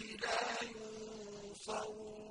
لا ينصرون.